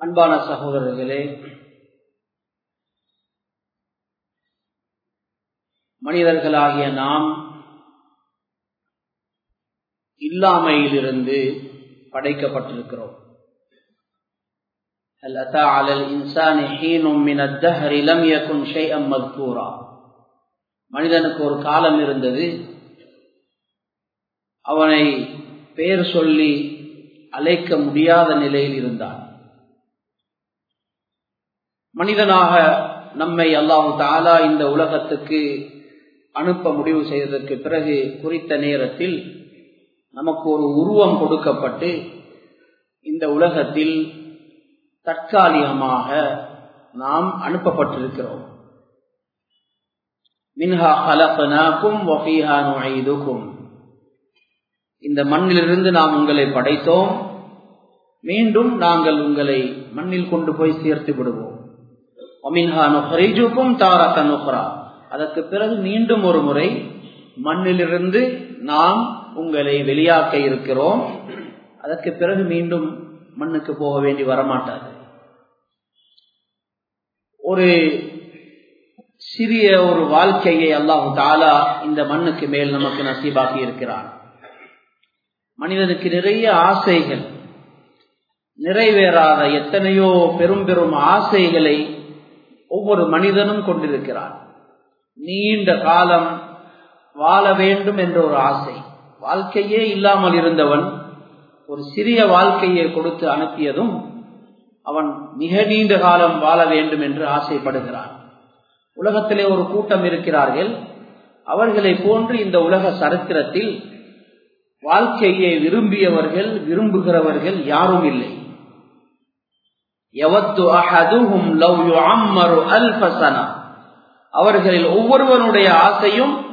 அன்பான சகோதரர்களே மனிதர்களாகிய நாம் இல்லாமையிலிருந்து படைக்கப்பட்டிருக்கிறோம் هل أتى على الإنسان حين من الدهر لم يكن شيئا مذكورا மனிதனுக்கு ஒரு காலம் இருந்தது அவனை பெயர் சொல்லி அழைக்க முடியாத நிலையில் இருந்தான் மனிதனாக நம்மை அல்லாஹு தாலா இந்த உலகத்துக்கு அனுப்ப முடிவு செய்ததற்கு பிறகு குறித்த நேரத்தில் நமக்கு ஒரு உருவம் கொடுக்கப்பட்டு இந்த உலகத்தில் தற்காலிகமாக நாம் அனுப்பப்பட்டிருக்கிறோம். மின்ஹா ஹலப்பனாக்கும் வஃபீஹா நுழைதுக்கும் இந்த மண்ணிலிருந்து நாம் உங்களை படைத்தோம். மீண்டும் நாங்கள் உங்களை மண்ணில் கொண்டு போய் சேர்த்து விடுவோம். அதற்கு பிறகு மீண்டும் ஒரு முறை மண்ணிலிருந்து நாம் உங்களை வெளியாக்க இருக்கிறோம். அதற்கு பிறகு மீண்டும் மண்ணுக்கு போக வேண்டி வரமாட்டாது. ஒரு சிறிய ஒரு வாழ்க்கையை அல்லாஹு தாலா இந்த மண்ணுக்கு மேல் நமக்கு நசீபாக்கி இருக்கிறான். மனிதனுக்கு நிறைய ஆசைகள். நிறைவேறாத எத்தனையோ பெரும் பெரும் ஆசைகளை ஒவ்வொரு மனிதனும் கொண்டிருக்கிறான். நீண்ட காலம் வாழ வேண்டும் என்ற ஒரு ஆசை. வாழ்க்கையே இல்லாமல் இருந்தவன் ஒரு சிறிய வாழ்க்கையை கொடுத்து அனுப்பியதும் அவன் மிக நீண்ட காலம் வாழ வேண்டும் என்று ஆசைப்படுகிறான். உலகத்திலே ஒரு கூட்டம் இருக்கிறார்கள். அவர்களை போன்று இந்த உலக சரித்திரத்தில் வாழ்க்கையை விரும்பியவர்கள் விரும்புகிறவர்கள் யாரும் இல்லை. அவர்களில் ஒவ்வொருவனுடைய ஆசையும்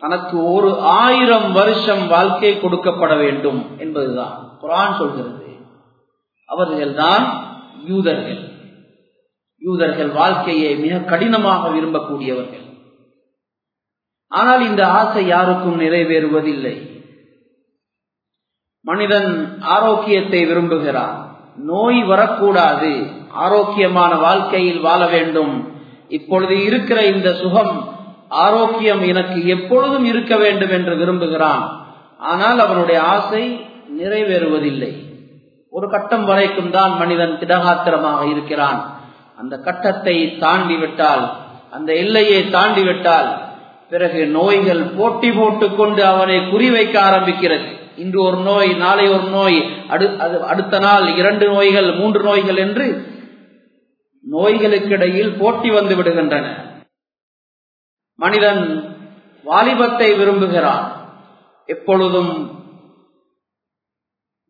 தனக்கு ஒரு ஆயிரம் வருஷம் வாழ்க்கை கொடுக்கப்பட வேண்டும் என்பதுதான். குரான் சொல்கிறது. அவர்கள்தான் யூதர்கள். யூதர்கள் வாழ்க்கையை மிக கடினமாக விரும்பக்கூடியவர்கள். ஆனால் இந்த ஆசை யாருக்கும் நிறைவேறுவதில்லை. மனிதன் ஆரோக்கியத்தை விரும்புகிறான். நோய் வரக்கூடாது. ஆரோக்கியமான வாழ்க்கையில் வாழ வேண்டும். இப்பொழுது இருக்கிற இந்த சுகம் ஆரோக்கியம் எனக்கு எப்பொழுதும் இருக்க வேண்டும் என்று விரும்புகிறான். ஆனால் அவனுடைய ஆசை நிறைவேறுவதில்லை. ஒரு கட்டம் வரைக்கும் தான் மனிதன் திடகாத்திரமாக இருக்கிறான். அந்த கட்டத்தை தாண்டி விட்டால் அந்த எல்லையை தாண்டி விட்டால் பிறகு நோய்கள் போட்டி போட்டுக் கொண்டு அவனை குறிவைக்க ஆரம்பிக்கிறது. இன்று ஒரு நோய் நாளை ஒரு நோய் அடுத்த நாள் இரண்டு நோய்கள் மூன்று நோய்கள் என்று நோய்களுக்கிடையில் போட்டி வந்து விடுகின்றன. மனிதன் வாலிபத்தை விரும்புகிறான். எப்பொழுதும்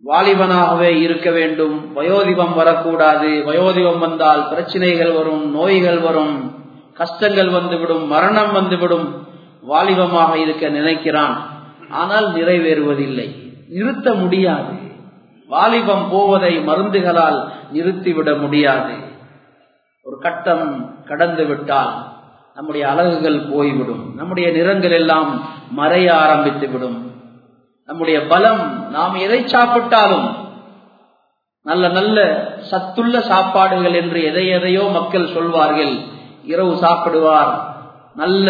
வாலிபனாகவே இருக்க வேண்டும். வயோதிபம் வரக்கூடாது. வயோதிபம் வந்தால் பிரச்சனைகள் வரும் நோய்கள் வரும் கஷ்டங்கள் வந்துவிடும் மரணம் வந்துவிடும். வாலிபமாக இருக்க நினைக்கிறான். ஆனால் நிறைவேறுவதில்லை. நிறுத்த முடியாது. வாலிபம் போவதை மருந்துகளால் நிறுத்திவிட முடியாது. ஒரு கட்டம் கடந்து விட்டால் நம்முடைய அழகுகள் போய்விடும். நம்முடைய நிறங்கள் எல்லாம் மறைய ஆரம்பித்து விடும். நம்முடைய பலம் நாம் எதை சாப்பிட்டாலும் நல்ல நல்ல சத்துள்ள சாப்பாடுகள் என்று எதை எதையோ மக்கள் சொல்வார்கள். இரவு சாப்பிடுவார் நல்ல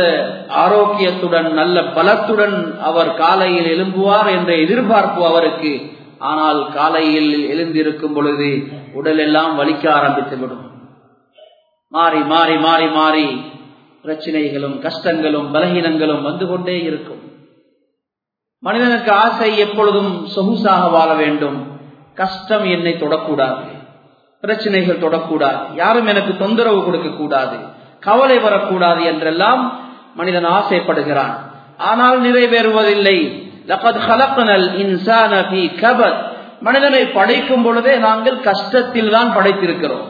ஆரோக்கியத்துடன் நல்ல பலத்துடன் அவர் காலையில் எழும்புவார் என்ற எதிர்பார்ப்பு அவருக்கு. ஆனால் காலையில் எழுந்திருக்கும் பொழுது உடல் எல்லாம் வலிக்க ஆரம்பித்துவிடும் மாறி மாறி மாறி மாறி பிரச்சனைகளும் கஷ்டங்களும் பலகீனங்களும் வந்து கொண்டே இருக்கும். மனிதனுக்கு ஆசை எப்பொழுதும் சொகுசாக வாழ வேண்டும். கஷ்டம் என்னை தொடக்கூடாது. பிரச்சனைகள் தொடக்கூடாது. யாரும் எனக்கு தொந்தரவு கொடுக்க கூடாது கவலை வரக்கூடாது என்றெல்லாம் மனிதன் ஆசைப்படுகிறான். ஆனால் நிறைவேறுவதில்லை. மனிதனை படைக்கும் பொழுதே நாங்கள் கஷ்டத்தில் தான் படைத்திருக்கிறோம்.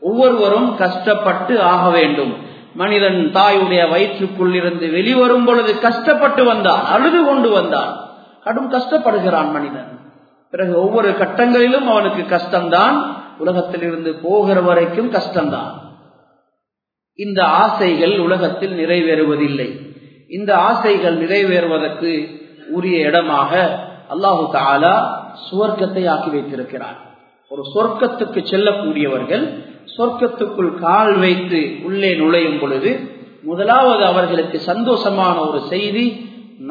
ஒவ்வொருவரும் கஷ்டப்பட்டு ஆக வேண்டும். மனிதன் தாயுடைய வயிற்றுக்குள் இருந்து வெளிவரும் பொழுது கஷ்டப்பட்டு வந்தான் அழுது கொண்டு வந்தான். கடும் கஷ்டப்படுகிறான் மனிதன். பிறகு ஒவ்வொரு கட்டங்களிலும் அவனுக்கு கஷ்டம்தான் உலகத்திலிருந்து போகிற வரைக்கும் கஷ்டம்தான். இந்த ஆசைகள் உலகத்தில் நிறைவேறுவதில்லை. இந்த ஆசைகள் நிறைவேறுவதற்கு உரிய இடமாக அல்லாஹு தாலா சுவர்க்கத்தை ஆக்கி வைத்திருக்கிறார். ஒரு சொர்க்கத்துக்கு செல்லக்கூடியவர்கள் சொர்க்கத்துக்குள் கால் வைத்து உள்ளே நுழையும் பொழுது முதலாவது அவர்களுக்கு சந்தோஷமான ஒரு செய்தி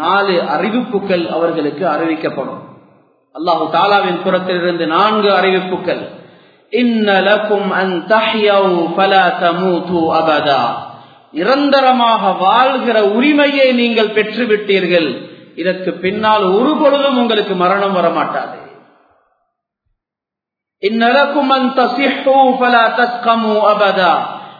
நாலு அறிவிப்புகள் அவர்களுக்கு அறிவிக்கப்படும். அல்லாஹு தாலாவின் புறத்திலிருந்து நான்கு அறிவிப்புகள். நிரந்தரமாக வாழ்கிற உரிமையை நீங்கள் பெற்று விட்டீர்கள் இதற்கு பின்னால் ஒரு பொழுதும் உங்களுக்கு மரணம் வரமாட்டாது.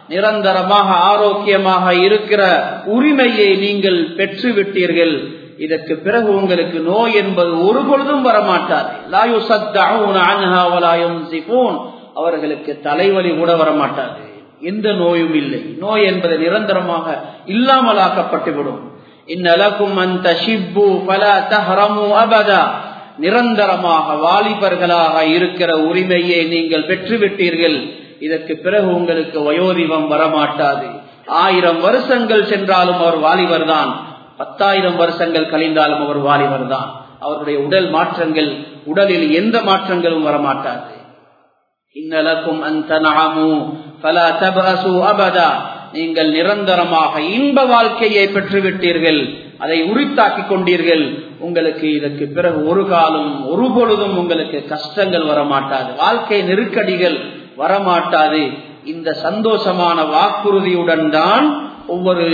நிரந்தரமாக ஆரோக்கியமாக இருக்கிற உரிமையை நீங்கள் பெற்று விட்டீர்கள் இதற்கு பிறகு உங்களுக்கு நோய் என்பது ஒரு பொழுதும் வரமாட்டாது. அவர்களுக்கு தலைவலி கூட வரமாட்டாது. எந்த நோயும் இல்லை. நோய் என்பது நிரந்தரமாக இல்லாமலாக்கப்பட்டுவிடும். இந்நலக்கும் அந்த ஷிப்பு பல தஹரமு அபதா. நிரந்தரமாக வாலிபர்களாக இருக்கிற உரிமையை நீங்கள் பெற்றுவிட்டீர்கள். இதற்கு பிறகு உங்களுக்கு வயோதிபம் வரமாட்டாது. ஆயிரம் வருஷங்கள் சென்றாலும் அவர் வாலிபர் தான் பத்தாயிரம் வருஷங்கள் கழிந்தாலும் அவர் வாலிபர் தான் அவருடைய உடல் மாற்றங்கள் உடலில் எந்த மாற்றங்களும் வரமாட்டாது. இன்னலக்கும் அந்த நாமு பல தபசு அபதா நீங்கள் நிரந்தரமாக இன்ப வாழ்க்கையை பெற்றுவிட்டீர்கள் அதை உரித்தாக்கி கொண்டீர்கள். உங்களுக்கு இதற்கு பிறகு ஒரு காலம் ஒரு பொழுதும் உங்களுக்கு கஷ்டங்கள் வரமாட்டாது. வாழ்க்கை நெருக்கடிகள் வரமாட்டாது. இந்த சந்தோஷமான வாக்குறுதியுடன் தான் ஒவ்வொரு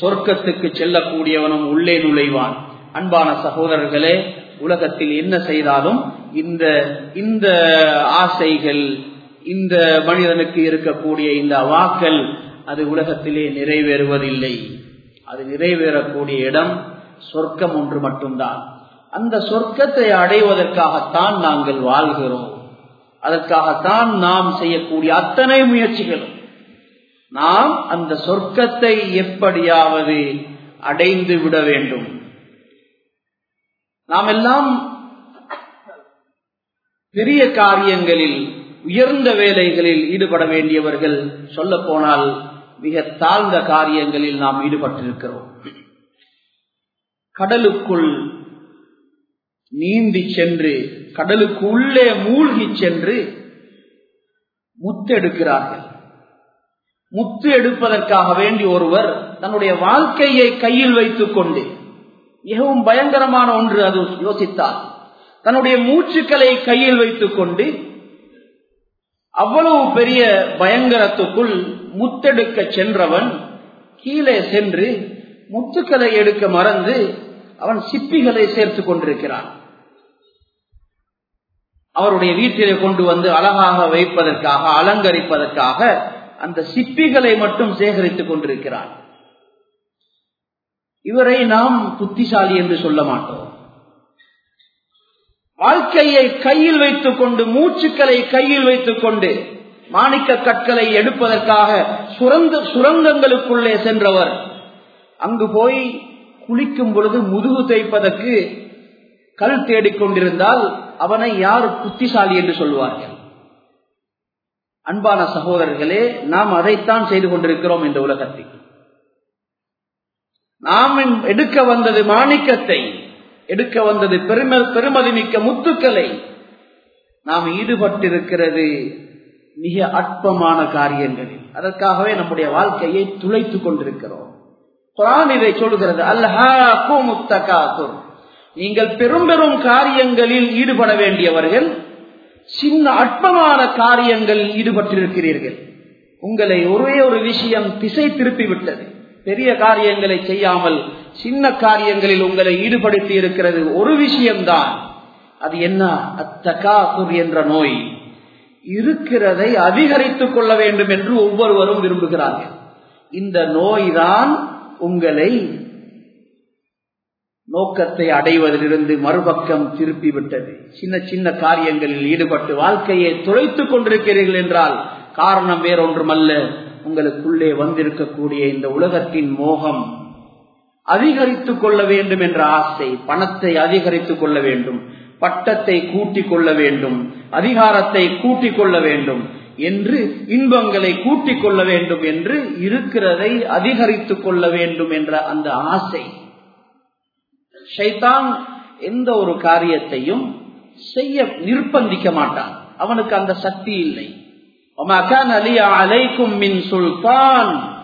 சொர்க்கத்துக்கு செல்லக்கூடியவனும் உள்ளே நுழைவான். அன்பான சகோதரர்களே உலகத்தில் என்ன செய்தாலும் இந்த இந்த ஆசைகள் இந்த மனிதனுக்கு இருக்கக்கூடிய இந்த வாக்கள் அது உலகத்திலே நிறைவேறுவதில்லை. அது நிறைவேறக்கூடிய இடம் சொர்க்கம் ஒன்று மட்டும்தான். அந்த சொர்க்கத்தை அடைவதற்காகத்தான் நாங்கள் வாழ்கிறோம். அதற்காகத்தான் நாம் செய்யக்கூடிய அத்தனை முயற்சிகளும். நாம் அந்த சொர்க்கத்தை எப்படியாவது அடைந்து விட வேண்டும். நாம் எல்லாம் பெரிய காரியங்களில் உயர்ந்த வேலைகளில் ஈடுபட வேண்டியவர்கள் சொல்ல போனால் மிக தாழ்ந்த காரியங்களில் நாம் ஈடுபட்டிருக்கிறோம். கடலுக்குள் நீந்தி சென்று கடலுக்கு உள்ளே மூழ்கி சென்று முத்து எடுக்கிறார்கள் முத்து எடுப்பதற்காக வேண்டி ஒருவர் தன்னுடைய வாழ்க்கையை கையில் வைத்துக் கொண்டு மிகவும் பயங்கரமான ஒன்று அது யோசித்தார். தன்னுடைய மூச்சுக்களை கையில் வைத்துக் கொண்டு அவ்வளவு பெரிய பயங்கரத்துக்குள் முத்தெடுக்க சென்றவன் கீழே சென்று முத்துக்களை எடுக்க மறந்து அவன் சிப்பிகளை சேர்த்துக் கொண்டிருக்கிறான். அவருடைய வீட்டிலே கொண்டு வந்து அழகாக வைப்பதற்காக அலங்கரிப்பதற்காக அந்த சிப்பிகளை மட்டும் சேகரித்துக் கொண்டிருக்கிறான். இவரை நாம் புத்திசாலி என்று சொல்ல மாட்டோம். வாழ்க்கையை கையில் வைத்துக் கொண்டு மூச்சுக்களை கையில் வைத்துக் கொண்டு மாணிக்க கற்களை எடுப்பதற்காக சுரங்க சுரங்கங்களுக்குள்ளே சென்றவர். அங்கு போய் குளிக்கும் பொழுது முதுகு தைப்பதற்கு கல் தேடிக்கொண்டிருந்தால் அவனை யார் புத்திசாலி என்று சொல்வார்கள்? அன்பான சகோதரர்களே நாம் அதைத்தான் செய்து கொண்டிருக்கிறோம் இந்த உலகத்தில். நாம் எடுக்க வந்தது மாணிக்கத்தை எடுக்க வந்தது பெரும பெருமதிமிக்க முத்துக்களை நாம் ஈடுபட்டிருக்கிறது மிக அற்பமான காரியங்களில். அதற்காகவே நம்முடைய வாழ்க்கையை துளைத்துக் கொண்டிருக்கிறோம். குரான் இதை சொல்கிறது அல்லஹாக்கும் நீங்கள் பெரும் பெரும் காரியங்களில் ஈடுபட வேண்டியவர்கள் சின்ன அற்பமான காரியங்களில் ஈடுபட்டிருக்கிறீர்கள். உங்களை ஒரே ஒரு விஷயம் திசை திருப்பி விட்டது. பெரிய காரியங்களை செய்யாமல் சின்ன காரியங்களில் உங்களை ஈடுபடுத்தி இருக்கிறது ஒரு விஷயம்தான். அது என்ன? அத்தகாசுர் என்ற நோய். இருக்கிறதை அதிகரித்துக் கொள்ள வேண்டும் என்று ஒவ்வொருவரும் விரும்புகிறார்கள். இந்த நோய்தான் உங்களை நோக்கத்தை அடைவதிலிருந்து மறுபக்கம் திருப்பி விட்டது சின்ன சின்ன காரியங்களில் ஈடுபட்டு வாழ்க்கையை துளைத்துக் கொண்டிருக்கிறீர்கள் என்றால் காரணம் வேறொன்றுமல்ல. உங்களுக்குள்ளே வந்திருக்கக்கூடிய இந்த உலகத்தின் மோகம் அதிகரித்துக் கொள்ள வேண்டும் என்ற ஆசை பணத்தை அதிகரித்துக் கொள்ள வேண்டும் பட்டத்தை கூட்டிக் கொள்ள வேண்டும் அதிகாரத்தை கூட்டிக் கொள்ள வேண்டும் என்று இன்பங்களை கூட்டிக் கொள்ள வேண்டும் என்று இருக்கிறதை அதிகரித்துக் கொள்ள வேண்டும் என்ற அந்த ஆசை. ஷைத்தான் எந்த ஒரு காரியத்தையும் செய்ய நிர்பந்திக்க மாட்டான். அவனுக்கு அந்த சக்தி இல்லை. சுல்தான்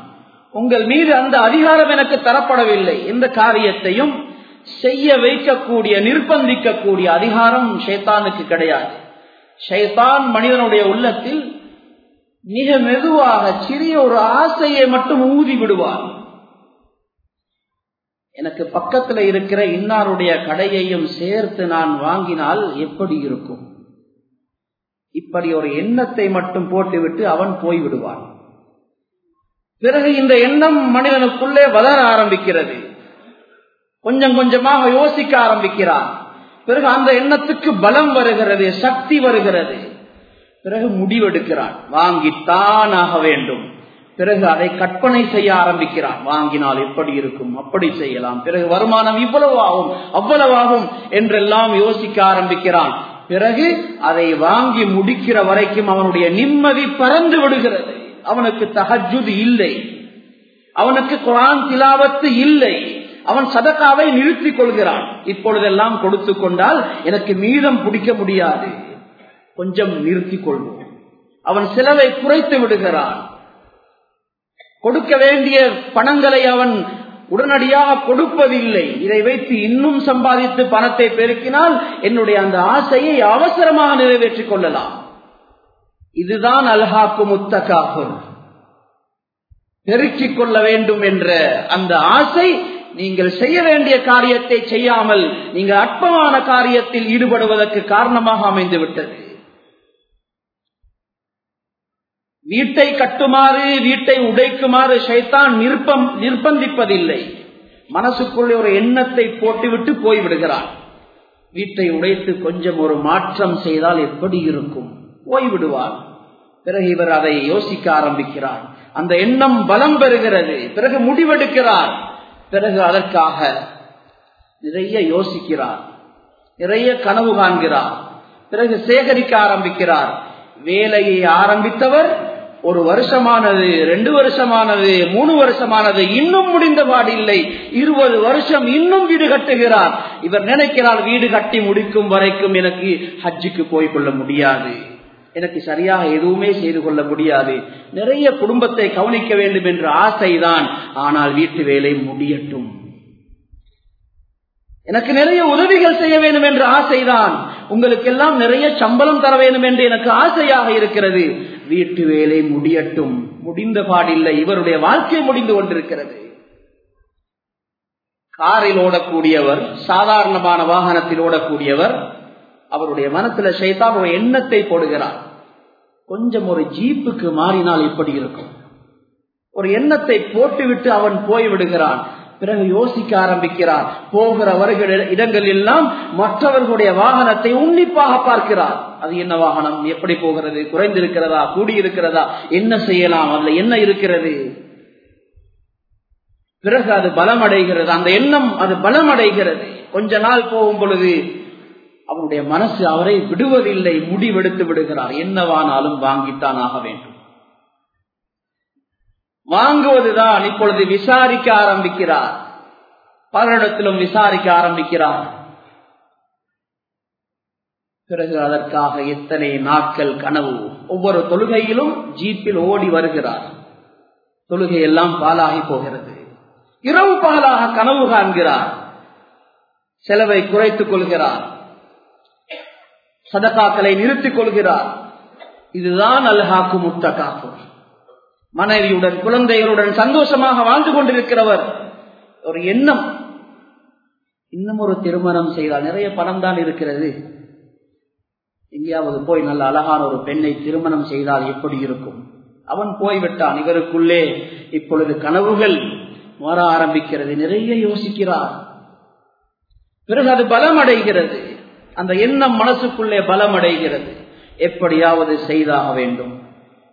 உங்கள் மீது அந்த அதிகாரம் எனக்கு தரப்படவில்லை. இந்த காரியத்தையும் செய்ய வைக்கக்கூடிய நிர்பந்திக்கக்கூடிய அதிகாரம் ஷைத்தானுக்கு கிடையாது. ஷைத்தான் மனிதனுடைய உள்ளத்தில் மிக மெதுவாக சிறிய ஒரு ஆசையை மட்டும் ஊதி விடுவார். எனக்கு பக்கத்துல இருக்கிற இன்னாருடைய கடையையும் சேர்த்து நான் வாங்கினால் எப்படி இருக்கும்? இப்படி ஒரு எண்ணத்தை மட்டும் போட்டுவிட்டு அவன் போய்விடுவான். பிறகு இந்த எண்ணம் மனிதனுக்குள்ளே வளர ஆரம்பிக்கிறது. கொஞ்சம் கொஞ்சமாக யோசிக்க ஆரம்பிக்கிறான். பிறகு அந்த எண்ணத்துக்கு பலம் வருகிறது சக்தி வருகிறது. பிறகு முடிவெடுக்கிறான். வாங்கித்தான் ஆக வேண்டும். பிறகு அதை கற்பனை செய்ய ஆரம்பிக்கிறான். வாங்கினால் எப்படி இருக்கும்? அப்படி செய்யலாம். பிறகு வருமானம் இவ்வளவு ஆகும் அவ்வளவாகும் என்றெல்லாம் யோசிக்க ஆரம்பிக்கிறான். பிறகு அதை வாங்கி முடிக்கிற வரைக்கும் அவனுடைய நிம்மதி பறந்து விடுகிறது. அவனுக்கு தகஜுது இல்லை. அவனுக்கு குரான் திலாவத்து இல்லை. அவன் சதக்காவை நிறுத்திக் கொள்கிறான். இப்பொழுதெல்லாம் கொடுத்து கொண்டால் எனக்கு மீதம் பிடிக்க முடியாது. கொஞ்சம் நிறுத்திக் கொள்வோம். அவன் செலவை குறைத்து விடுகிறான். கொடுக்க வேண்டிய பணங்களை அவன் உடனடியாக கொடுப்பதில்லை. இதை வைத்து இன்னும் சம்பாதித்து பணத்தை பெருக்கினால் என்னுடைய அந்த ஆசையை அவசரமாக நிறைவேற்றிக் கொள்ளலாம். இதுதான் அல்ஹாக்கு முத்தகாகும் பெருக்கிக் கொள்ள வேண்டும் என்ற அந்த ஆசை நீங்கள் செய்ய வேண்டிய காரியத்தை செய்யாமல் நீங்கள் அற்பமான காரியத்தில் ஈடுபடுவதற்கு காரணமாக அமைந்து விட்டது வீட்டை கட்டுமாறு வீட்டை உடைக்குமாறு சைத்தான் நிர்பம் நிர்பந்திப்பதில்லை. மனசுக்குள்ளே ஒரு எண்ணத்தை போட்டுவிட்டு போய்விடுகிறான் வீட்டை உடைத்து கொஞ்சம் ஒரு மாற்றம் செய்தால் எப்படி இருக்கும்? போய்விடுவார். பிறகு இவர் அதை யோசிக்க ஆரம்பிக்கிறார். அந்த எண்ணம் பலம் பெறுகிறது. பிறகு முடிவெடுக்கிறார். பிறகு அதற்காக நிறைய யோசிக்கிறார். நிறைய கனவு காண்கிறார். பிறகு சேகரிக்க ஆரம்பிக்கிறார். வேலையை ஆரம்பித்தவர் ஒரு வருஷமானது ரெண்டு வருஷமானது மூணு வருஷமானது இன்னும் முடிந்த இல்லை இருபது வருஷம் இன்னும் வீடு கட்டுகிறார். இவர் நினைக்கிறார் வீடு கட்டி முடிக்கும் வரைக்கும் எனக்கு ஹஜ்ஜுக்கு போய் கொள்ள முடியாது. எனக்கு சரியாக எதுவுமே செய்து கொள்ள முடியாது. நிறைய குடும்பத்தை கவனிக்க வேண்டும் என்ற ஆசைதான். ஆனால் வீட்டு வேலை முடியட்டும். எனக்கு நிறைய உதவிகள் செய்ய வேண்டும் என்ற ஆசைதான். உங்களுக்கெல்லாம் நிறைய சம்பளம் தர வேண்டும் என்று எனக்கு ஆசையாக இருக்கிறது. வீட்டு வேலை முடியட்டும். முடிந்த பாடில்லை. இவருடைய வாழ்க்கை முடிந்து கொண்டிருக்கிறது. காரில் ஓடக்கூடியவர் சாதாரணமான வாகனத்தில் ஓடக்கூடியவர் அவருடைய மனத்துல சைத்தான் ஒரு எண்ணத்தை போடுகிறார். கொஞ்சம் ஒரு ஜீப்புக்கு மாறினால் இப்படி இருக்கும். ஒரு எண்ணத்தை போட்டுவிட்டு அவன் போய்விடுகிறான். பிறகு யோசிக்க ஆரம்பிக்கிறார். போகிற வருகிற இடங்கள் எல்லாம் மற்றவர்களுடைய வாகனத்தை உன்னிப்பாக பார்க்கிறார். அது என்ன வாகனம்? எப்படி போகிறது? குறைந்திருக்கிறதா? கூடியிருக்கிறதா? என்ன செய்யலாம்? அதுல என்ன இருக்கிறது? பிறகு அது பலமடைகிறது. அந்த எண்ணம் அது பலமடைகிறது. கொஞ்ச நாள் போகும் பொழுது அவருடைய மனசு அவரை விடுவதில்லை முடிவெடுத்து விடுகிறார். என்னவானாலும் வாங்கித்தான் ஆக வேண்டும். வாங்குவதுதான் இப்பொழுது விசாரிக்க ஆரம்பிக்கிறார். பலரிடத்திலும் விசாரிக்க ஆரம்பிக்கிறார். பிறகு அதற்காக எத்தனை நாட்கள் கனவு? ஒவ்வொரு தொழுகையிலும் ஜீப்பில் ஓடி வருகிறார். தொழுகை எல்லாம் பாலாகி போகிறது. இரவு பாலாக கனவு காண்கிறார். செலவை குறைத்துக் கொள்கிறார். சதகாக்களை நிறுத்திக் கொள்கிறார். இதுதான் அல்ஹாக்கு முத்தகாக்கு மனைவியுடன் குழந்தைகளுடன் சந்தோஷமாக வாழ்ந்து கொண்டிருக்கிறவர். ஒரு எண்ணம். இன்னும் ஒரு திருமணம் செய்தால் நிறைய பணம் தான் இருக்கிறது. எங்கேயாவது போய் நல்ல அழகான ஒரு பெண்ணை திருமணம் செய்தால் எப்படி இருக்கும்? அவன் போய்விட்டான் இவருக்குள்ளே இப்பொழுது கனவுகள் மாற ஆரம்பிக்கிறது. நிறைய யோசிக்கிறார். பிறகு அது பலம் அடைகிறது அந்த எண்ணம் மனசுக்குள்ளே பலம் அடைகிறது எப்படியாவது செய்தாக வேண்டும்.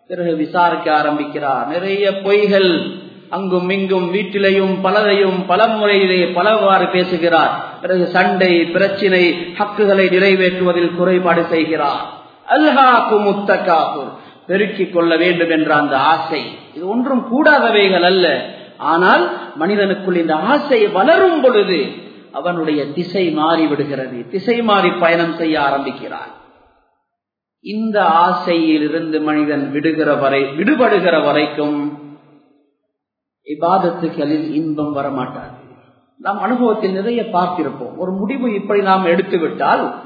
பிறகு விசாரிக்க ஆரம்பிக்கிறார். நிறைய பொய்கள் அங்கும் இங்கும் வீட்டிலையும் பலரையும் பல முறையிலே பலவாறு பேசுகிறார். பிறகு சண்டை பிரச்சினை ஹக்குகளை நிறைவேற்றுவதில் குறைபாடு செய்கிறார். அல்ஹாக்கு முத்தகாக்கு பெருக்கிக் கொள்ள வேண்டும் என்ற அந்த ஆசை. இது ஒன்றும் கூடாதவைகள் அல்ல. ஆனால் மனிதனுக்குள் இந்த ஆசை வளரும் பொழுது அவனுடைய திசை மாறி விடுகிறது திசை மாறி பயணம் செய்ய ஆரம்பிக்கிறான். இந்த ஆசையிலிருந்து மனிதன் விடுகிற வரை விடுபடுகிற வரைக்கும் இபாதத்துகளில் இன்பம் வரமாட்டார் நாம் அனுபவத்தில் நிறைய பார்த்திருப்போம். ஒரு முடிவு இப்படி நாம் எடுத்து விட்டால்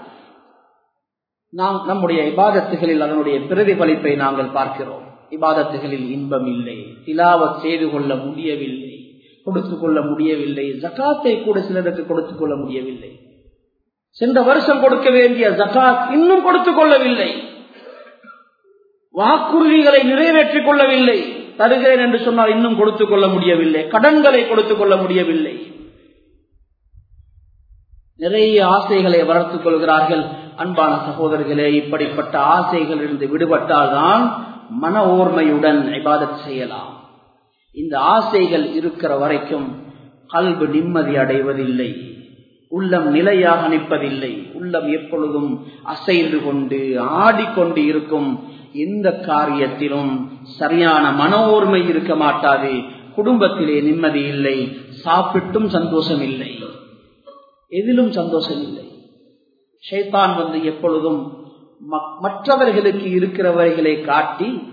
நாம் நம்முடைய இபாதத்துகளில் அதனுடைய பிரதிபலிப்பை நாங்கள் பார்க்கிறோம். இபாதத்துகளில் இன்பம் இல்லை திலாவத் செய்து கொள்ள முடியவில்லை. கொடுத்து கொள்ள முடியவில்லை. ஜக்காத்தை கூட சிலருக்கு கொடுத்துக் கொள்ள முடியவில்லை. சென்ற வருஷம் கொடுக்க வேண்டிய ஜக்காத் இன்னும் கொடுத்துக் கொள்ளவில்லை. வாக்குறுதிகளை நிறைவேற்றிக் கொள்ளவில்லை. தருகிறேன் என்று சொன்னால் இன்னும் கொடுத்துக் கொள்ள முடியவில்லை. கடன்களை கொடுத்துக் கொள்ள முடியவில்லை. நிறைய ஆசைகளை வளர்த்துக் கொள்கிறார்கள். அன்பான சகோதரர்களே இப்படிப்பட்ட ஆசைகள் இருந்து விடுபட்டால் தான் மன ஓர்மையுடன் இபாதத் செய்யலாம். இந்த ஆசைகள் இருக்கிற வரைக்கும் கல்பு நிம்மதி அடைவதில்லை. உள்ளம் நிலையாக நிற்பதில்லை. உள்ளம் எப்பொழுதும் அசைந்து கொண்டு ஆடிக்கொண்டு இருக்கும் எந்த காரியத்திலும் சரியான மனோர்மை இருக்க மாட்டாது. குடும்பத்திலே நிம்மதி இல்லை. சாப்பிட்டும் சந்தோஷம் இல்லை எதிலும் சந்தோஷம் இல்லை ஷைத்தான் வந்து எப்பொழுதும் மற்றவர்களுக்கு இருக்கிறவர்களை காட்டி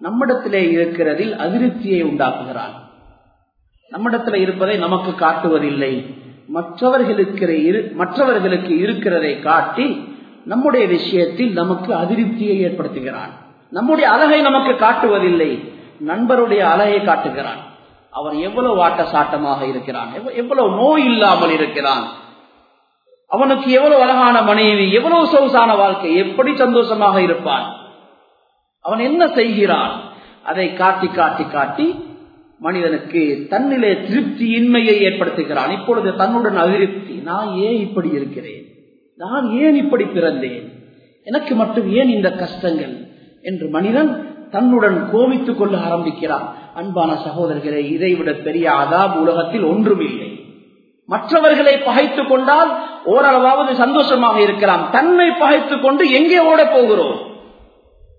நம்மிடத்திலே இருக்கிறதில் அதிருப்தியை உண்டாக்குகிறான் நம்மிடத்தில் இருப்பதை நமக்கு காட்டுவதில்லை. மற்றவர்களுக்கு மற்றவர்களுக்கு இருக்கிறதை காட்டி நம்முடைய விஷயத்தில் நமக்கு அதிருப்தியை ஏற்படுத்துகிறான். நம்முடைய அழகை நமக்கு காட்டுவதில்லை. நண்பருடைய அழகை காட்டுகிறான். அவன் எவ்வளவு ஆட்ட சாட்டமாக இருக்கிறான் எவ்வளவு நோய் இல்லாமல் இருக்கிறான். அவனுக்கு எவ்வளவு அழகான மனைவி எவ்வளவு சொகுசான வாழ்க்கை எப்படி சந்தோஷமாக இருப்பான். அவன் என்ன செய்கிறான்? அதை காட்டி காட்டி காட்டி மனிதனுக்கு தன்னிலே திருப்தி இன்மையை ஏற்படுத்துகிறான். இப்பொழுது தன்னுடன் அதிருப்தி. நான் ஏன் இப்படி இருக்கிறேன்? நான் ஏன் இப்படி பிறந்தேன்? எனக்கு மட்டும் ஏன் இந்த கஷ்டங்கள்? என்று மனிதன் தன்னுடன் கோபித்துக் கொள்ள ஆரம்பிக்கிறான். அன்பான சகோதரர்களே இதைவிட பெரிய அதாப் உலகத்தில் ஒன்றுமில்லை. மற்றவர்களை பகைத்துக் கொண்டால் ஓரளவாவது சந்தோஷமாக இருக்கலாம். தன்னை பகைத்துக் கொண்டு எங்கே ஓட போகிறோம்?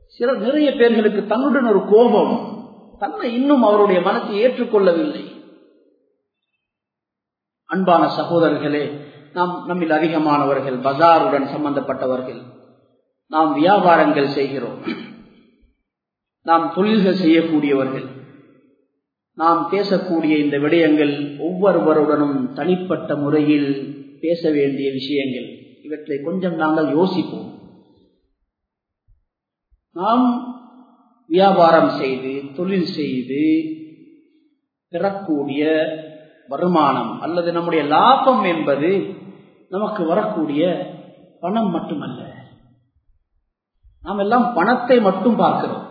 சில நிறைய பேர்களுக்கு தன்னுடன் ஒரு கோபம் தன்னை இன்னும் அவருடைய மனத்தை ஏற்றுக்கொள்ளவில்லை. அன்பான சகோதரர்களே நாம் நம்மில் அதிகமானவர்கள் பஜாருடன் சம்பந்தப்பட்டவர்கள். நாம் வியாபாரங்கள் செய்கிறோம். நாம் தொழில்கள் செய்யக்கூடியவர்கள். நாம் பேசக்கூடிய இந்த விடயங்கள் ஒவ்வொருவருடனும் தனிப்பட்ட முறையில் பேச வேண்டிய விஷயங்கள். இவற்றை கொஞ்சம் நாங்கள் யோசிப்போம். நாம் வியாபாரம் செய்து தொழில் செய்து பெறக்கூடிய வருமானம் அல்லது நம்முடைய லாபம் என்பது நமக்கு வரக்கூடிய பணம் மட்டுமல்ல. நாம் எல்லாம் பணத்தை மட்டும் பார்க்கிறோம்.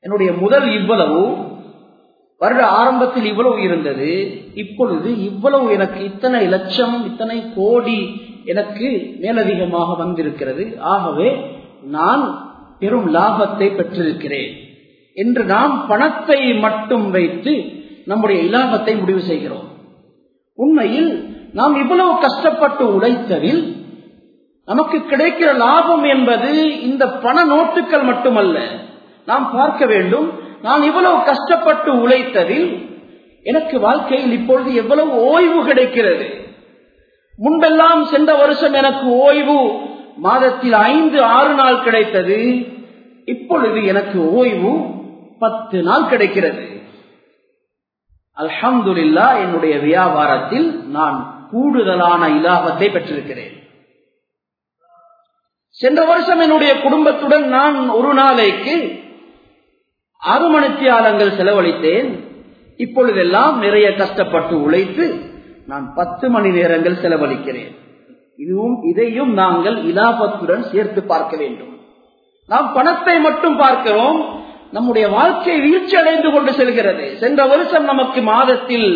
என்னுடைய முதல் இவ்வளவு வருட ஆரம்பத்தில் இவ்வளவு இருந்தது. இப்பொழுது இவ்வளவு எனக்கு இத்தனை லட்சம் இத்தனை கோடி எனக்கு மேலதிகமாக வந்திருக்கிறது. ஆகவே நான் பெரும் லாபத்தை பெற்றிருக்கிறேன் என்று நாம் பணத்தை மட்டும் வைத்து நம்முடைய இலாபத்தை முடிவு செய்கிறோம். உண்மையில் நாம் இவ்வளவு கஷ்டப்பட்டு உழைத்ததில் நமக்கு கிடைக்கிற லாபம் என்பது இந்த பண நோட்டுகள் மட்டுமல்ல. நாம் பார்க்க வேண்டும் நான் இவ்வளவு கஷ்டப்பட்டு உழைத்ததில் எனக்கு வாழ்க்கையில் இப்பொழுது எவ்வளவு ஓய்வு கிடைக்கிறது. முன்பெல்லாம் சென்ற வருஷம் எனக்கு ஓய்வு மாதத்தில் ஐந்து ஆறு நாள் கிடைத்தது. இப்பொழுது எனக்கு ஓய்வு பத்து நாள் கிடைக்கிறது. அல்ஹம்துல்லா என்னுடைய வியாபாரத்தில் நான் கூடுதலான இலாபத்தை பெற்றிருக்கிறேன். சென்ற வருஷம் என்னுடைய குடும்பத்துடன் நான் ஒரு நாளைக்கு ஆறு மணித்தியாலங்கள் செலவழித்தேன். இப்பொழுதெல்லாம் நிறைய கஷ்டப்பட்டு உழைத்து நான் பத்து மணி நேரங்கள் செலவழிக்கிறேன். இதுவும் இதையும் நாங்கள் இலாபத்துடன் சேர்த்து பார்க்க வேண்டும். நாம் பணத்தை மட்டும் பார்க்கிறோம். நம்முடைய வாழ்க்கை வீழ்ச்சி அடைந்து கொண்டு செல்கிறது. சென்ற வருஷம் நமக்கு மாதத்தில்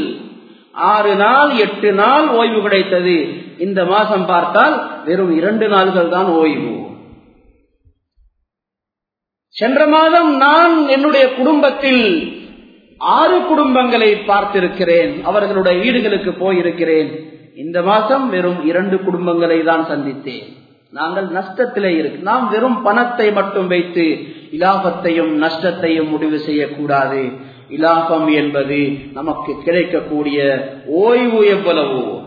ஆறு நாள் எட்டு நாள் ஓய்வு கிடைத்தது. இந்த மாசம் பார்த்தால் வெறும் இரண்டு நாள்கள் தான் ஓய்வு. சென்ற மாதம் நான் என்னுடைய குடும்பத்தில் ஆறு குடும்பங்களை பார்த்திருக்கிறேன். அவர்களுடைய வீடுகளுக்கு போயிருக்கிறேன். இந்த மாசம் வெறும் இரண்டு குடும்பங்களை தான் சந்தித்தேன். நாங்கள் நஷ்டத்திலே இருக்கு. நாம் வெறும் பணத்தை மட்டும் வைத்து இலாபத்தையும் நஷ்டத்தையும் முடிவு செய்யக்கூடாது. இலாபம் என்பது நமக்கு கிடைக்கக்கூடிய ஓய்வு எவ்வளவு.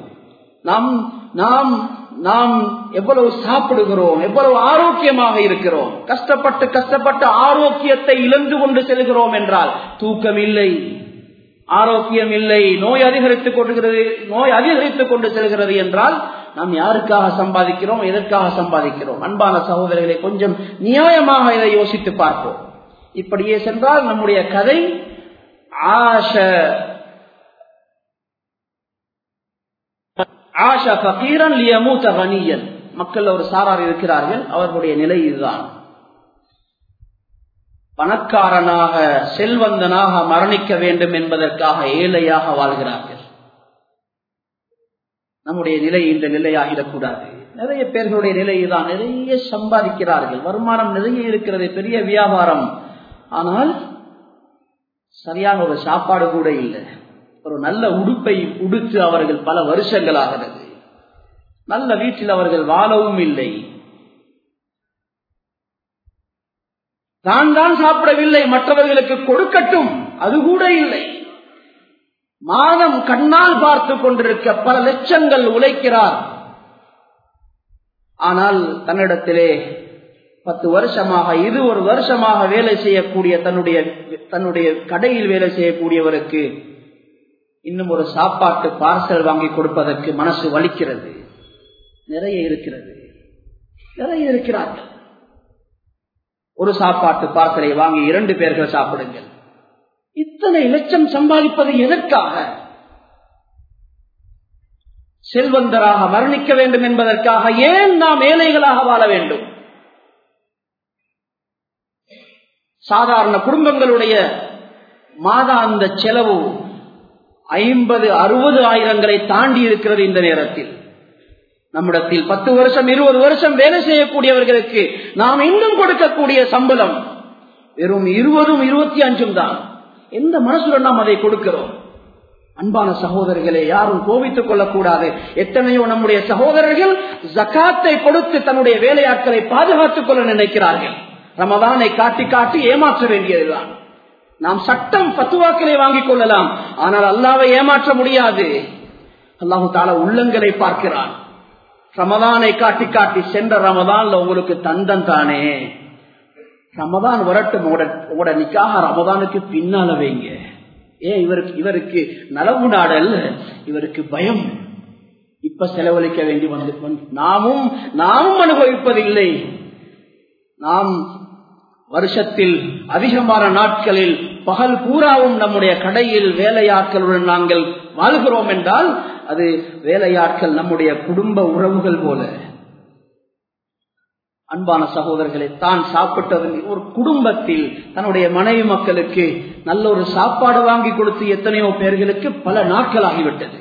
நாம் நாம் நாம் எவ்வளவு சாப்பிடுகிறோம் எவ்வளவு ஆரோக்கியமாக இருக்கிறோம். கஷ்டப்பட்டு கஷ்டப்பட்டு ஆரோக்கியத்தை இழந்து கொண்டு செல்கிறோம் என்றால் தூக்கம் இல்லை ஆரோக்கியம் இல்லை நோய் அதிகரித்துக் கொண்டுகிறது நோய் அதிகரித்துக் கொண்டு செல்கிறது என்றால் நாம் யாருக்காக சம்பாதிக்கிறோம் எதற்காக சம்பாதிக்கிறோம்? அன்பான சகோதரர்களை கொஞ்சம் நியாயமாக இதை யோசித்து பார்ப்போம். இப்படியே சென்றால் நம்முடைய கதை ஆஷ. ஆஷா பகீரன் லியமூத்த கனியன். மக்கள் ஒரு சாரார் இருக்கிறார்கள் அவர்களுடைய நிலை இதுதான். பணக்காரனாக செல்வந்தனாக மரணிக்க வேண்டும் என்பதற்காக ஏழையாக வாழ்கிறார்கள். நம்முடைய நிலை இந்த நிலையாகிடக்கூடாது நிறைய பேர்களுடைய நிலை தான் நிறைய சம்பாதிக்கிறார்கள். வருமானம் நிறைய இருக்கிறது பெரிய வியாபாரம். ஆனால் சரியான ஒரு சாப்பாடு கூட இல்லை. ஒரு நல்ல உடுப்பை உடுத்து அவர்கள் பல வருஷங்களாகிறது. நல்ல வீட்டில் அவர்கள் வாழவும் இல்லை. தான் தான் சாப்பிடவில்லை மற்றவர்களுக்கு கொடுக்கட்டும் அது கூட இல்லை. மாதம் கண்ணால் பார்த்து கொண்டிருக்க பல லட்சங்கள் உழைக்கிறார். ஆனால் தன்னிடத்திலே பத்து வருஷமாக இது ஒரு வருஷமாக வேலை செய்யக்கூடிய தன்னுடைய தன்னுடைய கடையில் வேலை செய்யக்கூடியவருக்கு இன்னும் ஒரு சாப்பாட்டு பார்சல் வாங்கி கொடுப்பதற்கு மனசு வலிக்கிறது. நிறைய இருக்கிறது. நிறைய இருக்கிறார்கள். ஒரு சாப்பாட்டு பார்சலை வாங்கி இரண்டு பேர்கள் சாப்பிடுங்கள். இத்தனை லட்சம் சம்பாதிப்பது எதற்காக? செல்வந்தராக மரணிக்க வேண்டும் என்பதற்காக ஏன் நாம் ஏழைகளாக வாழ வேண்டும்? சாதாரண குடும்பங்களுடைய மாதாந்த செலவு ஐம்பது அறுபது ஆயிரங்களை தாண்டி இருக்கிறது இந்த நேரத்தில். நம்மிடத்தில் பத்து வருஷம் இருபது வருஷம் வேலை செய்யக்கூடியவர்களுக்கு நாம் இன்னும் கொடுக்கக்கூடிய சம்பளம் வெறும் இருபதும் இருபத்தி அஞ்சும் தான். எந்த மனசுடன் நாம் அதை கொடுக்கிறோம்? அன்பான சகோதரர்களே யாரும் கோபித்துக் கொள்ளக்கூடாது. எத்தனையோ நம்முடைய சகோதரர்கள் ஜக்காத்தை கொடுத்து தன்னுடைய வேலையாட்களை பாதுகாத்துக் கொள்ள நினைக்கிறார்கள். ரமதானை காட்டி காட்டி ஏமாற்ற வேண்டியதுதான். நாம் சட்டம் பத்துவாக்களை வாங்கிக் கொள்ளலாம். ஆனால் அல்லாவை ஏமாற்ற முடியாது. அல்லாஹு தால உள்ளங்களை பார்க்கிறான். ரமதானை காட்டி காட்டி சென்ற ரமதான்ல உங்களுக்கு தந்தம் தானே? ரமதான் வரட்டும். உங்களோட நிக்காக ரமதானுக்கு பின்னால வைங்க. ஏன் இவருக்கு இவருக்கு நலவு நாடல் இவருக்கு பயம். இப்ப செலவழிக்க வேண்டி வந்து நாமும் நாமும் அனுபவிப்பதில்லை. நாம் வருஷத்தில் அதிகமான நாட்களில் பகல் பூராவும் நம்முடைய கடையில் வேலையாட்களுடன் நாங்கள் வாழ்கிறோம் என்றால் அது வேலையாட்கள் நம்முடைய குடும்ப உறவுகள் போல. அன்பான சகோதரர்களை தான் சாப்பிட்டவன் ஒரு குடும்பத்தில் தன்னுடைய மனைவி மக்களுக்கு நல்ல ஒரு சாப்பாடு வாங்கி கொடுத்து எத்தனையோ பேர்களுக்கு பல நாட்கள் ஆகிவிட்டது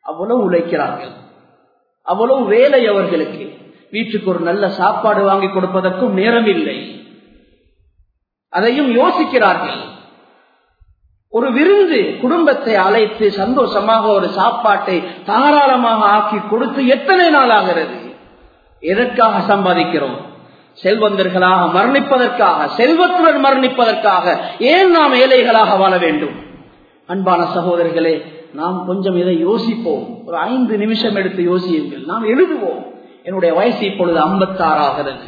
அவ்வளவு உழைக்கிறார்கள். அவ்வளவு வேலை அவர்களுக்கு. வீட்டுக்கு ஒரு நல்ல சாப்பாடு வாங்கி கொடுப்பதற்கும் நேரம் இல்லை அதையும் யோசிக்கிறார்கள். ஒரு விருந்து குடும்பத்தை அழைத்து சந்தோஷமாக ஒரு சாப்பாட்டை தாராளமாக ஆக்கி கொடுத்து எத்தனை நாள் ஆகிறது? எதற்காக சம்பாதிக்கிறோம்? செல்வந்தர்களாக மரணிப்பதற்காக செல்வத்துடன் மரணிப்பதற்காக ஏன் நாம் ஏழைகளாக வாழ வேண்டும்? அன்பான சகோதரர்களே நாம் கொஞ்சம் இதை யோசிப்போம். ஒரு ஐந்து நிமிஷம் எடுத்து யோசியுங்கள். நாம் எழுதுவோம். என்னுடைய வயசு இப்பொழுது ஐம்பத்தாறு ஆகிறது.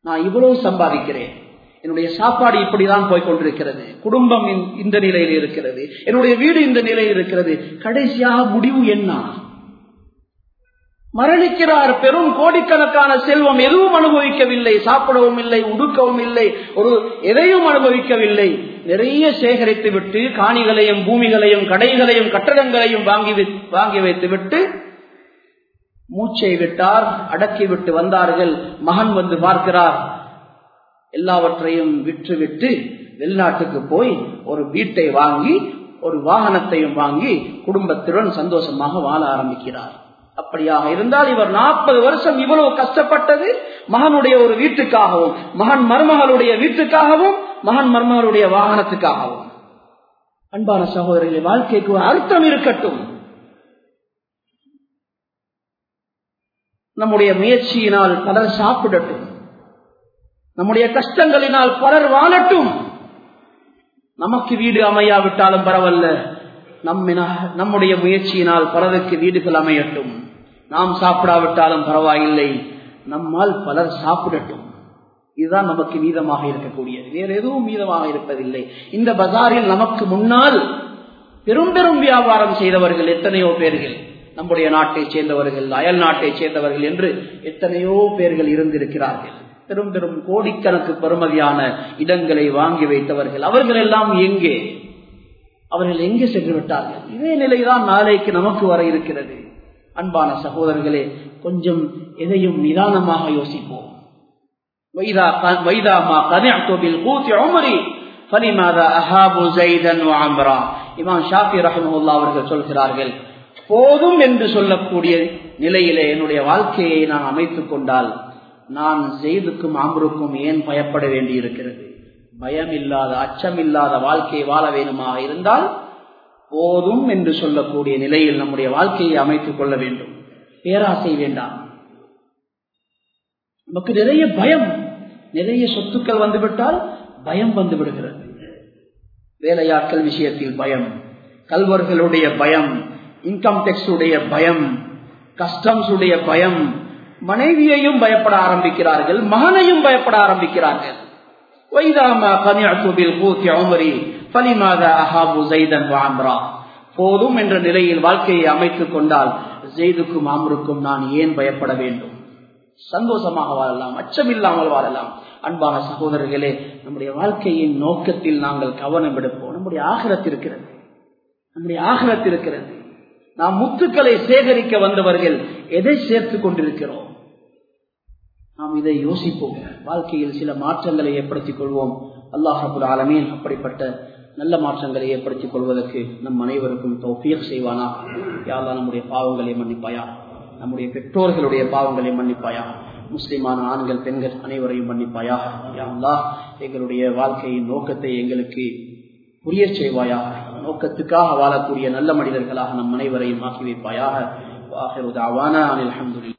நான் இவ்வளவு சம்பாதிக்கிறேன். என்னுடைய சாப்பாடு இப்படிதான் போய்கொண்டிருக்கிறது. குடும்பம் இந்த நிலையில் இருக்கிறது. என்னுடைய வீடு இந்த நிலையில் இருக்கிறது. கடைசியாக முடிவு என்ன? மரணிக்கிறார். பெரும் கோடிக்கணக்கான செல்வம் எதுவும் அனுபவிக்கவில்லை. சாப்பிடவும் இல்லை உடுக்கவும் இல்லை ஒரு எதையும் அனுபவிக்கவில்லை. நிறைய சேகரித்து விட்டு காணிகளையும் பூமிகளையும் கடைகளையும் கட்டடங்களையும் வாங்கி வாங்கி வைத்து விட்டு மூச்சை விட்டார் அடக்கி விட்டு வந்தார்கள். மகன் வந்து பார்க்கிறார். எல்லாவற்றையும் விற்றுவிட்டு வெளிநாட்டுக்கு போய் ஒரு வீட்டை வாங்கி ஒரு வாகனத்தையும் வாங்கி குடும்பத்துடன் சந்தோஷமாக வாழ ஆரம்பிக்கிறார். அப்படியாக இருந்தால் இவர் நாற்பது வருஷம் இவ்வளவு கஷ்டப்பட்டது மகனுடைய ஒரு வீட்டுக்காகவும் மகன் மருமகளுடைய வீட்டுக்காகவும் மகன் மருமகளுடைய வாகனத்துக்காகவும். அன்பான சகோதரர்களை வாழ்க்கைக்கு ஒரு அர்த்தம் இருக்கட்டும். நம்முடைய முயற்சியினால் பலர் சாப்பிடட்டும். நம்முடைய கஷ்டங்களினால் பலர் வாழட்டும். நமக்கு வீடு அமையாவிட்டாலும் பரவாயில்ல. நம்முடைய முயற்சியினால் பலருக்கு வீடுகள் அமையட்டும். நாம் சாப்பிடாவிட்டாலும் பரவாயில்லை. நம்மால் பலர் சாப்பிடட்டும். இதுதான் நமக்கு மீதமாக இருக்கக்கூடியது. வேற எதுவும் மீதமாக இருப்பதில்லை. இந்த பஜாரில் நமக்கு முன்னால் பெரும் பெரும் வியாபாரம் செய்தவர்கள் எத்தனையோ பேர்கள் நம்முடைய நாட்டை சேர்ந்தவர்கள் அயல் நாட்டை சேர்ந்தவர்கள் என்று எத்தனையோ பேர்கள் இருந்திருக்கிறார்கள். பெரும் பெரும் கோடிக்கணக்கு பெருமதியான இடங்களை வாங்கி வைத்தவர்கள் அவர்கள் எல்லாம் எங்கே? அவர்கள் எங்கே சென்று விட்டார்கள்? இதே நிலைதான் நாளைக்கு நமக்கு வர இருக்கிறது. அன்பான சகோதரர்களே கொஞ்சம் எதையும் நிதானமாக யோசிப்போம். அவர்கள் சொல்கிறார்கள் போதும் என்று சொல்லக்கூடிய நிலையிலே என்னுடைய வாழ்க்கையை நான் அமைத்துக் கொண்டால் நான் செய்துக்கும் அமருக்கும் ஏன் பயப்பட வேண்டி இருக்கிறது பயம் இல்லாத அச்சம் இல்லாத வாழ்க்கையை வாழ வேண்டுமாக இருந்தால் போதும் என்று சொல்லக்கூடிய நிலையில் நம்முடைய வாழ்க்கையை அமைத்துக் கொள்ள வேண்டும். பேராசை வேண்டாம். நமக்கு நிறைய பயம் நிறைய சொத்துக்கள் வந்துவிட்டால் பயம் வந்து விடுகிறது. வேலையாட்கள் விஷயத்தில் பயம் கல்வர்களுடைய பயம் இன்கம் டேக்ஸ் உடைய பயம் கஸ்டம்ஸ் உடைய பயம் மனைவியையும் பயப்பட ஆரம்பிக்கிறார்கள் மகனையும் பயப்பட ஆரம்பிக்கிறார்கள். போதும் என்ற நிலையில் வாழ்க்கையை அமைத்துக் கொண்டால் ஜெய்துக்கும் ஆமருக்கும் நான் ஏன் பயப்பட வேண்டும்? சந்தோஷமாக வாழலாம் அச்சமில்லாமல் வாழலாம். அன்பான சகோதரர்களே நம்முடைய வாழ்க்கையின் நோக்கத்தில் நாங்கள் கவனம் எடுப்போம் நம்முடைய ஆகரத்து இருக்கிறது. நம்முடைய ஆகரத்து இருக்கிறது. நாம் முத்துக்களை சேகரிக்க வந்தவர்கள் எதை சேர்த்துக் கொண்டிருக்கிறோம்? நாம் இதை யோசிப்போம். வாழ்க்கையில் சில மாற்றங்களை ஏற்படுத்திக் கொள்வோம். அல்லாஹபுல் ஆலமீன் அப்படிப்பட்ட நல்ல மாற்றங்களை ஏற்படுத்திக் கொள்வதற்கு நம் அனைவருக்கும் தௌஃபியக் செய்வானா? யாரா நம்முடைய பாவங்களை மன்னிப்பாயா? நம்முடைய பெற்றோர்களுடைய பாவங்களை மன்னிப்பாயா? முஸ்லிமான ஆண்கள் பெண்கள் அனைவரையும் மன்னிப்பாயா? யாருலா எங்களுடைய வாழ்க்கையின் நோக்கத்தை எங்களுக்கு புரிய செய்வாயா? நோக்கத்துக்காக வாழக்கூடிய நல்ல மனிதர்களாக நம் அனைவரையும் ஆக்கி வைப்பாயாக. அலமதுல்லா